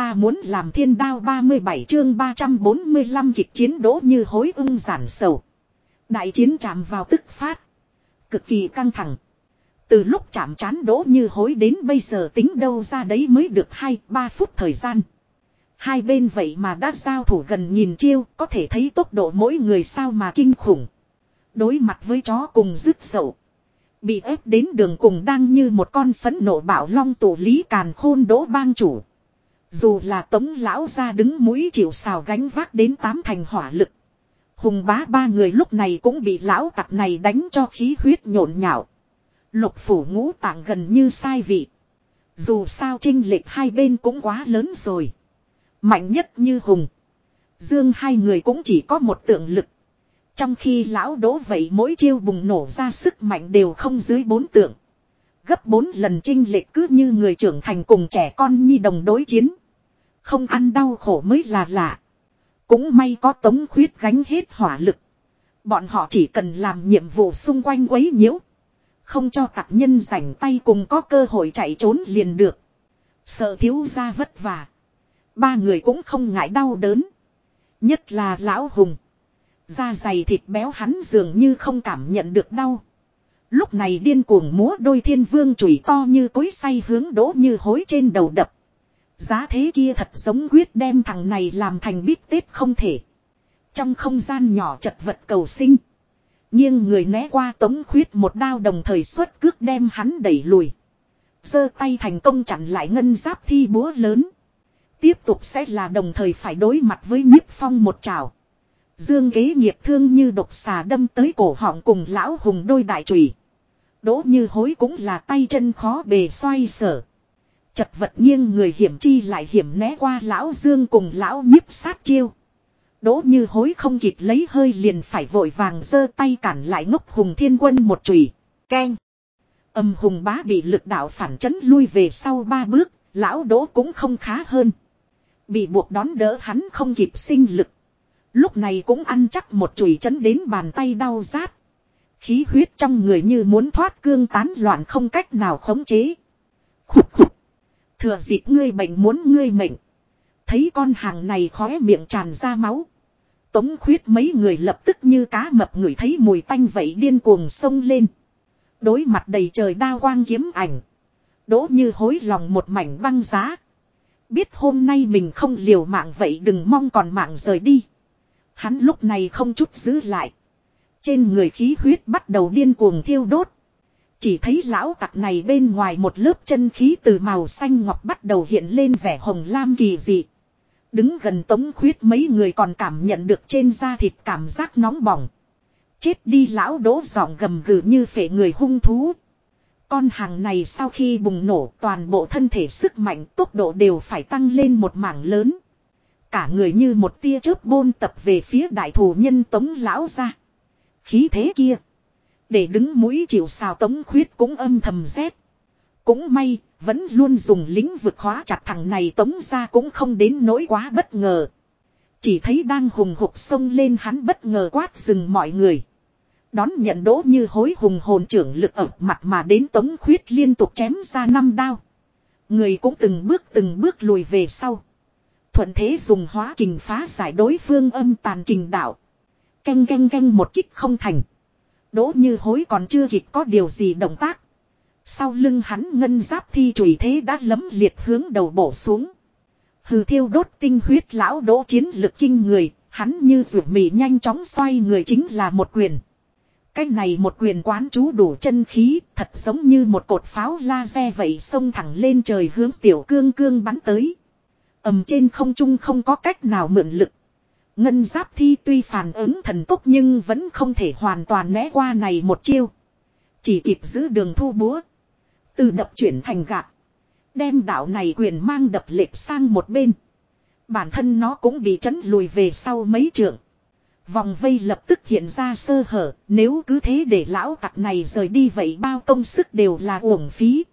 ta muốn làm thiên đao 37 chương 345 kịch chiến đỗ như hối ưng giản sầu. Đại chiến chạm vào tức phát. Cực kỳ căng thẳng. Từ lúc chạm chán đỗ như hối đến bây giờ tính đâu ra đấy mới được 2-3 phút thời gian. Hai bên vậy mà đã giao thủ gần nhìn chiêu có thể thấy tốc độ mỗi người sao mà kinh khủng. Đối mặt với chó cùng rứt sầu, Bị ép đến đường cùng đang như một con phấn nộ bảo long tổ lý càn khôn đỗ bang chủ. Dù là tống lão ra đứng mũi chịu xào gánh vác đến tám thành hỏa lực. Hùng bá ba người lúc này cũng bị lão tặc này đánh cho khí huyết nhộn nhạo. Lục phủ ngũ tạng gần như sai vị. Dù sao trinh lệch hai bên cũng quá lớn rồi. Mạnh nhất như hùng. Dương hai người cũng chỉ có một tượng lực. Trong khi lão đỗ vậy mỗi chiêu bùng nổ ra sức mạnh đều không dưới bốn tượng. Gấp bốn lần trinh lệch cứ như người trưởng thành cùng trẻ con nhi đồng đối chiến. Không ăn đau khổ mới là lạ. Cũng may có tống khuyết gánh hết hỏa lực. Bọn họ chỉ cần làm nhiệm vụ xung quanh quấy nhiễu. Không cho tặc nhân rảnh tay cùng có cơ hội chạy trốn liền được. Sợ thiếu ra vất vả. Ba người cũng không ngại đau đớn. Nhất là lão hùng. Da dày thịt béo hắn dường như không cảm nhận được đau. Lúc này điên cuồng múa đôi thiên vương chùy to như cối say hướng đỗ như hối trên đầu đập. Giá thế kia thật giống quyết đem thằng này làm thành bít tết không thể. Trong không gian nhỏ chật vật cầu sinh. Nhưng người né qua tống khuyết một đao đồng thời xuất cước đem hắn đẩy lùi. giơ tay thành công chặn lại ngân giáp thi búa lớn. Tiếp tục sẽ là đồng thời phải đối mặt với nhiếp phong một trào. Dương kế nghiệp thương như độc xà đâm tới cổ họng cùng lão hùng đôi đại trùy. Đỗ như hối cũng là tay chân khó bề xoay sở. Chật vật nghiêng người hiểm chi lại hiểm né qua lão dương cùng lão nhiếp sát chiêu. Đỗ như hối không kịp lấy hơi liền phải vội vàng giơ tay cản lại ngốc hùng thiên quân một chùy Keng. Âm hùng bá bị lực đạo phản chấn lui về sau ba bước, lão đỗ cũng không khá hơn. Bị buộc đón đỡ hắn không kịp sinh lực. Lúc này cũng ăn chắc một chùy chấn đến bàn tay đau rát. Khí huyết trong người như muốn thoát cương tán loạn không cách nào khống chế. Khục khục. Thừa dịp ngươi bệnh muốn ngươi mệnh. Thấy con hàng này khóe miệng tràn ra máu. Tống khuyết mấy người lập tức như cá mập người thấy mùi tanh vậy điên cuồng sông lên. Đối mặt đầy trời đa quang kiếm ảnh. Đỗ như hối lòng một mảnh băng giá. Biết hôm nay mình không liều mạng vậy đừng mong còn mạng rời đi. Hắn lúc này không chút giữ lại. Trên người khí huyết bắt đầu điên cuồng thiêu đốt. Chỉ thấy lão tặc này bên ngoài một lớp chân khí từ màu xanh ngọc bắt đầu hiện lên vẻ hồng lam kỳ dị. Đứng gần tống khuyết mấy người còn cảm nhận được trên da thịt cảm giác nóng bỏng. Chết đi lão đỗ giọng gầm gừ như phệ người hung thú. Con hàng này sau khi bùng nổ toàn bộ thân thể sức mạnh tốc độ đều phải tăng lên một mảng lớn. Cả người như một tia chớp bôn tập về phía đại thủ nhân tống lão ra. Khí thế kia. Để đứng mũi chịu xào tống khuyết cũng âm thầm rét. Cũng may, vẫn luôn dùng lính vực khóa chặt thằng này tống ra cũng không đến nỗi quá bất ngờ. Chỉ thấy đang hùng hục sông lên hắn bất ngờ quát dừng mọi người. Đón nhận đỗ như hối hùng hồn trưởng lực ập mặt mà đến tống khuyết liên tục chém ra năm đao. Người cũng từng bước từng bước lùi về sau. Thuận thế dùng hóa kình phá giải đối phương âm tàn kình đạo. Canh canh canh một kích không thành. Đỗ như hối còn chưa kịp có điều gì động tác. Sau lưng hắn ngân giáp thi chùy thế đã lấm liệt hướng đầu bổ xuống. Hừ thiêu đốt tinh huyết lão đỗ chiến lực kinh người, hắn như rượu mì nhanh chóng xoay người chính là một quyền. Cái này một quyền quán chú đủ chân khí, thật giống như một cột pháo laser vậy xông thẳng lên trời hướng tiểu cương cương bắn tới. ầm trên không trung không có cách nào mượn lực. Ngân giáp thi tuy phản ứng thần tốc nhưng vẫn không thể hoàn toàn né qua này một chiêu. Chỉ kịp giữ đường thu búa. Từ đập chuyển thành gạt. Đem đạo này quyền mang đập lệch sang một bên. Bản thân nó cũng bị chấn lùi về sau mấy trượng. Vòng vây lập tức hiện ra sơ hở, nếu cứ thế để lão tặc này rời đi vậy bao công sức đều là uổng phí.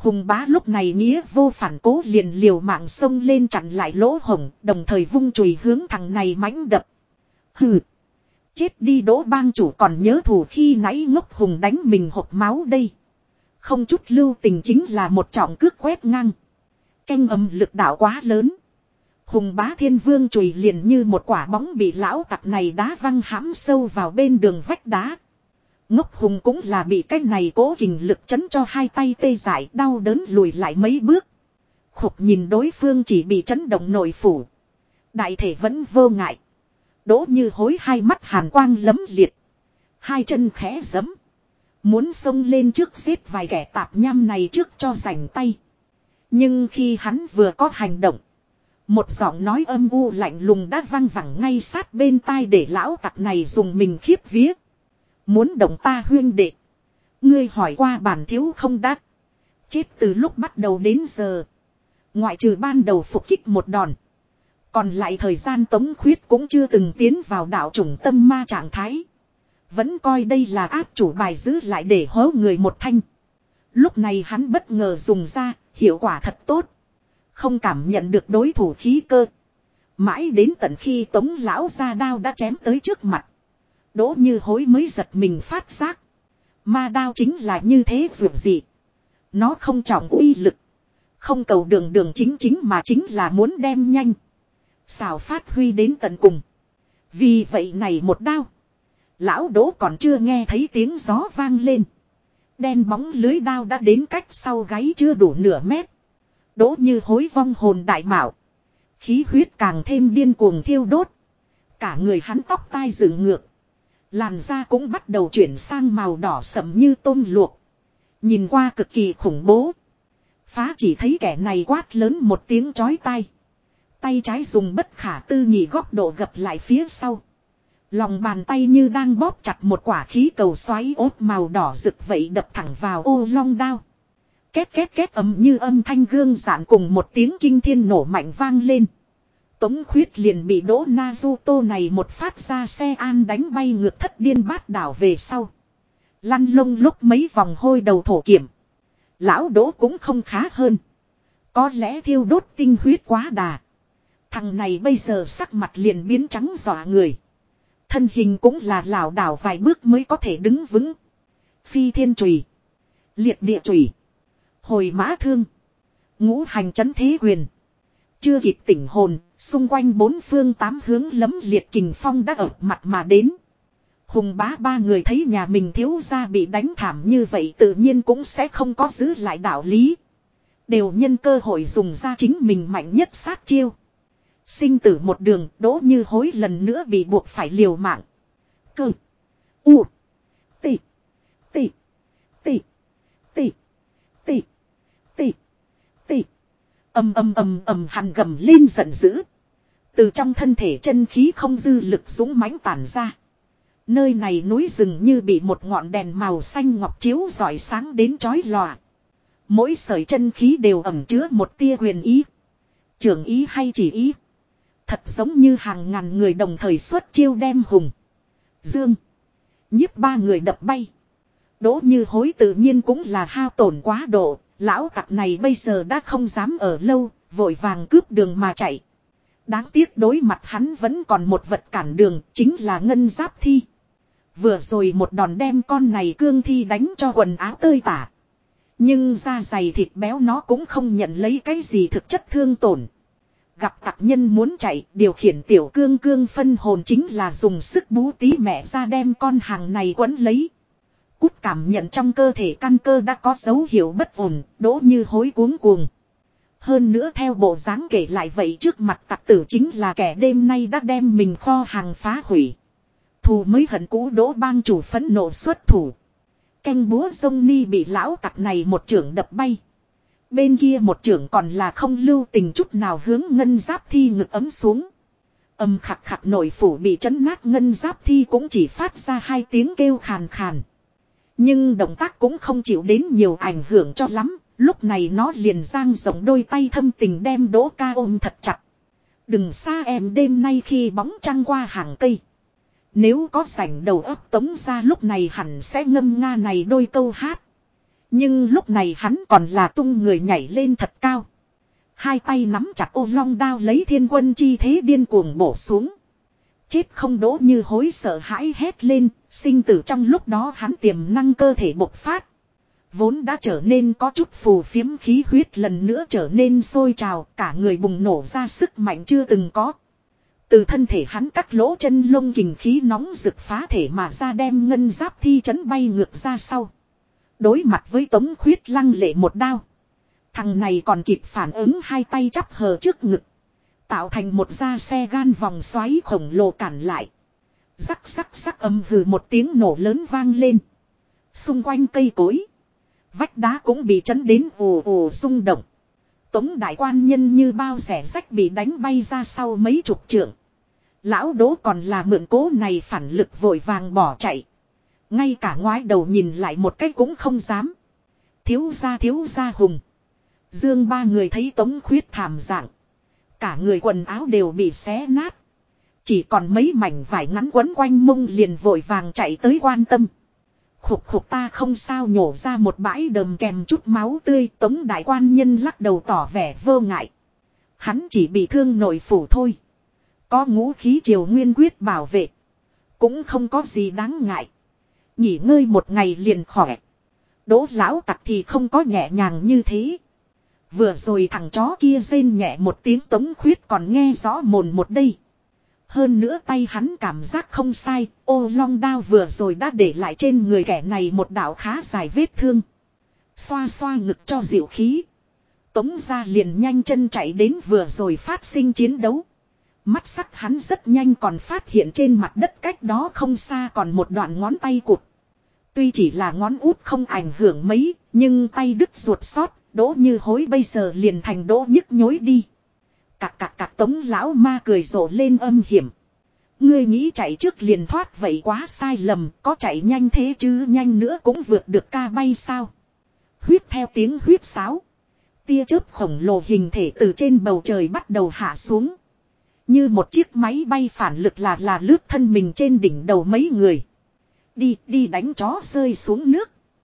Hùng bá lúc này nghĩa vô phản cố liền liều mạng sông lên chặn lại lỗ hồng, đồng thời vung chùy hướng thằng này mãnh đập. Hừ! Chết đi đỗ bang chủ còn nhớ thù khi nãy ngốc hùng đánh mình hộp máu đây. Không chút lưu tình chính là một trọng cước quét ngang. Canh âm lực đạo quá lớn. Hùng bá thiên vương chùy liền như một quả bóng bị lão tặc này đá văng hãm sâu vào bên đường vách đá. Ngốc hùng cũng là bị cái này cố kình lực chấn cho hai tay tê dại, đau đớn lùi lại mấy bước. Khục nhìn đối phương chỉ bị chấn động nội phủ. Đại thể vẫn vô ngại. Đỗ như hối hai mắt hàn quang lấm liệt. Hai chân khẽ giấm. Muốn xông lên trước xếp vài kẻ tạp nham này trước cho rảnh tay. Nhưng khi hắn vừa có hành động. Một giọng nói âm u lạnh lùng đã văng vẳng ngay sát bên tai để lão tặc này dùng mình khiếp vía. Muốn động ta huyên đệ. Ngươi hỏi qua bản thiếu không đắc. Chết từ lúc bắt đầu đến giờ. Ngoại trừ ban đầu phục kích một đòn. Còn lại thời gian tống khuyết cũng chưa từng tiến vào đạo chủng tâm ma trạng thái. Vẫn coi đây là áp chủ bài giữ lại để hố người một thanh. Lúc này hắn bất ngờ dùng ra, hiệu quả thật tốt. Không cảm nhận được đối thủ khí cơ. Mãi đến tận khi tống lão ra đao đã chém tới trước mặt. Đỗ như hối mới giật mình phát giác. Ma đao chính là như thế dù gì. Nó không trọng uy lực. Không cầu đường đường chính chính mà chính là muốn đem nhanh. Xào phát huy đến tận cùng. Vì vậy này một đao. Lão đỗ còn chưa nghe thấy tiếng gió vang lên. Đen bóng lưới đao đã đến cách sau gáy chưa đủ nửa mét. Đỗ như hối vong hồn đại mạo. Khí huyết càng thêm điên cuồng thiêu đốt. Cả người hắn tóc tai dựng ngược. Làn da cũng bắt đầu chuyển sang màu đỏ sậm như tôm luộc. Nhìn qua cực kỳ khủng bố. Phá chỉ thấy kẻ này quát lớn một tiếng chói tai. Tay trái dùng bất khả tư nghị góc độ gập lại phía sau. Lòng bàn tay như đang bóp chặt một quả khí cầu xoáy ốt màu đỏ rực vậy đập thẳng vào ô long đao. Két két két ấm như âm thanh gương giản cùng một tiếng kinh thiên nổ mạnh vang lên. Tống khuyết liền bị đỗ Naruto này một phát ra xe an đánh bay ngược thất điên bát đảo về sau. Lăn lông lúc mấy vòng hôi đầu thổ kiểm. Lão đỗ cũng không khá hơn. Có lẽ thiêu đốt tinh huyết quá đà. Thằng này bây giờ sắc mặt liền biến trắng dọa người. Thân hình cũng là lảo đảo vài bước mới có thể đứng vững. Phi thiên trùy. Liệt địa trùy. Hồi mã thương. Ngũ hành chấn thế quyền. Chưa kịp tỉnh hồn, xung quanh bốn phương tám hướng lấm liệt kình phong đã ở mặt mà đến. Hùng bá ba người thấy nhà mình thiếu gia bị đánh thảm như vậy tự nhiên cũng sẽ không có giữ lại đạo lý. Đều nhân cơ hội dùng ra chính mình mạnh nhất sát chiêu. Sinh tử một đường, đỗ như hối lần nữa bị buộc phải liều mạng. Cơ. U. Tị. Tị. Tị. Tị. Tị. Tị. Tị ầm ầm ầm ầm hàn gầm lên giận dữ. Từ trong thân thể chân khí không dư lực dũng mãnh tản ra. Nơi này núi rừng như bị một ngọn đèn màu xanh ngọc chiếu rọi sáng đến chói lòa. Mỗi sợi chân khí đều ẩm chứa một tia huyền ý. Trưởng ý hay chỉ ý. Thật giống như hàng ngàn người đồng thời xuất chiêu đem hùng. Dương. nhiếp ba người đập bay. Đỗ như hối tự nhiên cũng là hao tổn quá độ. Lão tặc này bây giờ đã không dám ở lâu. Vội vàng cướp đường mà chạy. Đáng tiếc đối mặt hắn vẫn còn một vật cản đường. Chính là ngân giáp thi. Vừa rồi một đòn đem con này cương thi đánh cho quần áo tơi tả. Nhưng da dày thịt béo nó cũng không nhận lấy cái gì thực chất thương tổn. Gặp tặc nhân muốn chạy, điều khiển tiểu cương cương phân hồn chính là dùng sức bú tí mẹ ra đem con hàng này quấn lấy. Cút cảm nhận trong cơ thể căn cơ đã có dấu hiệu bất ổn, đỗ như hối cuống cuồng. Hơn nữa theo bộ dáng kể lại vậy trước mặt tặc tử chính là kẻ đêm nay đã đem mình kho hàng phá hủy. Thù mới hận cũ đỗ bang chủ phẫn nộ xuất thủ. Canh búa sông ni bị lão tặc này một trưởng đập bay. Bên kia một trưởng còn là không lưu tình chút nào hướng ngân giáp thi ngực ấm xuống. Âm khặc khặc nội phủ bị chấn nát ngân giáp thi cũng chỉ phát ra hai tiếng kêu khàn khàn. Nhưng động tác cũng không chịu đến nhiều ảnh hưởng cho lắm. Lúc này nó liền giang rộng đôi tay thâm tình đem đỗ ca ôm thật chặt. Đừng xa em, đêm nay khi bóng trăng qua hàng cây. Nếu có sảnh đầu ấp tống ra lúc này hẳn sẽ ngâm nga này đôi câu hát. Nhưng lúc này hắn còn là tung người nhảy lên thật cao. Hai tay nắm chặt ô long đao lấy thiên quân chi thế điên cuồng bổ xuống. Chết không đỗ như hối sợ hãi hét lên, sinh tử trong lúc đó hắn tiềm năng cơ thể bộc phát. Vốn đã trở nên có chút phù phiếm khí huyết lần nữa trở nên sôi trào, cả người bùng nổ ra sức mạnh chưa từng có. Từ thân thể hắn cắt lỗ chân lông kình khí nóng rực phá thể mà ra đem ngân giáp thi chấn bay ngược ra sau. Đối mặt với tống khuyết lăng lệ một đao. Thằng này còn kịp phản ứng hai tay chắp hờ trước ngực. Tạo thành một da xe gan vòng xoáy khổng lồ cản lại. Rắc rắc rắc âm hừ một tiếng nổ lớn vang lên. Xung quanh cây cối. Vách đá cũng bị chấn đến ồ ồ rung động. Tống đại quan nhân như bao rẻ rách bị đánh bay ra sau mấy chục trượng. Lão đố còn là mượn cố này phản lực vội vàng bỏ chạy. Ngay cả ngoái đầu nhìn lại một cách cũng không dám. Thiếu gia thiếu gia hùng. Dương ba người thấy tống khuyết thảm dạng. Cả người quần áo đều bị xé nát. Chỉ còn mấy mảnh vải ngắn quấn quanh mông liền vội vàng chạy tới quan tâm. Khục khục ta không sao nhổ ra một bãi đầm kèm chút máu tươi, tống đại quan nhân lắc đầu tỏ vẻ vô ngại. Hắn chỉ bị thương nội phủ thôi. Có ngũ khí triều nguyên quyết bảo vệ. Cũng không có gì đáng ngại. Nghỉ ngơi một ngày liền khỏe. Đỗ lão tặc thì không có nhẹ nhàng như thế. Vừa rồi thằng chó kia rên nhẹ một tiếng tống khuyết còn nghe rõ mồn một đây. Hơn nữa tay hắn cảm giác không sai, ô long đao vừa rồi đã để lại trên người kẻ này một đạo khá dài vết thương. Xoa xoa ngực cho dịu khí. Tống ra liền nhanh chân chạy đến vừa rồi phát sinh chiến đấu. Mắt sắc hắn rất nhanh còn phát hiện trên mặt đất cách đó không xa còn một đoạn ngón tay cụt. Tuy chỉ là ngón út không ảnh hưởng mấy, nhưng tay đứt ruột sót, đỗ như hối bây giờ liền thành đỗ nhức nhối đi. Cạc cạc cạc tống lão ma cười rộ lên âm hiểm. Ngươi nghĩ chạy trước liền thoát vậy quá sai lầm, có chạy nhanh thế chứ nhanh nữa cũng vượt được ca bay sao. Huyết theo tiếng huyết sáo. Tia chớp khổng lồ hình thể từ trên bầu trời bắt đầu hạ xuống. Như một chiếc máy bay phản lực là là lướt thân mình trên đỉnh đầu mấy người. Đi, đi đánh chó rơi xuống nước.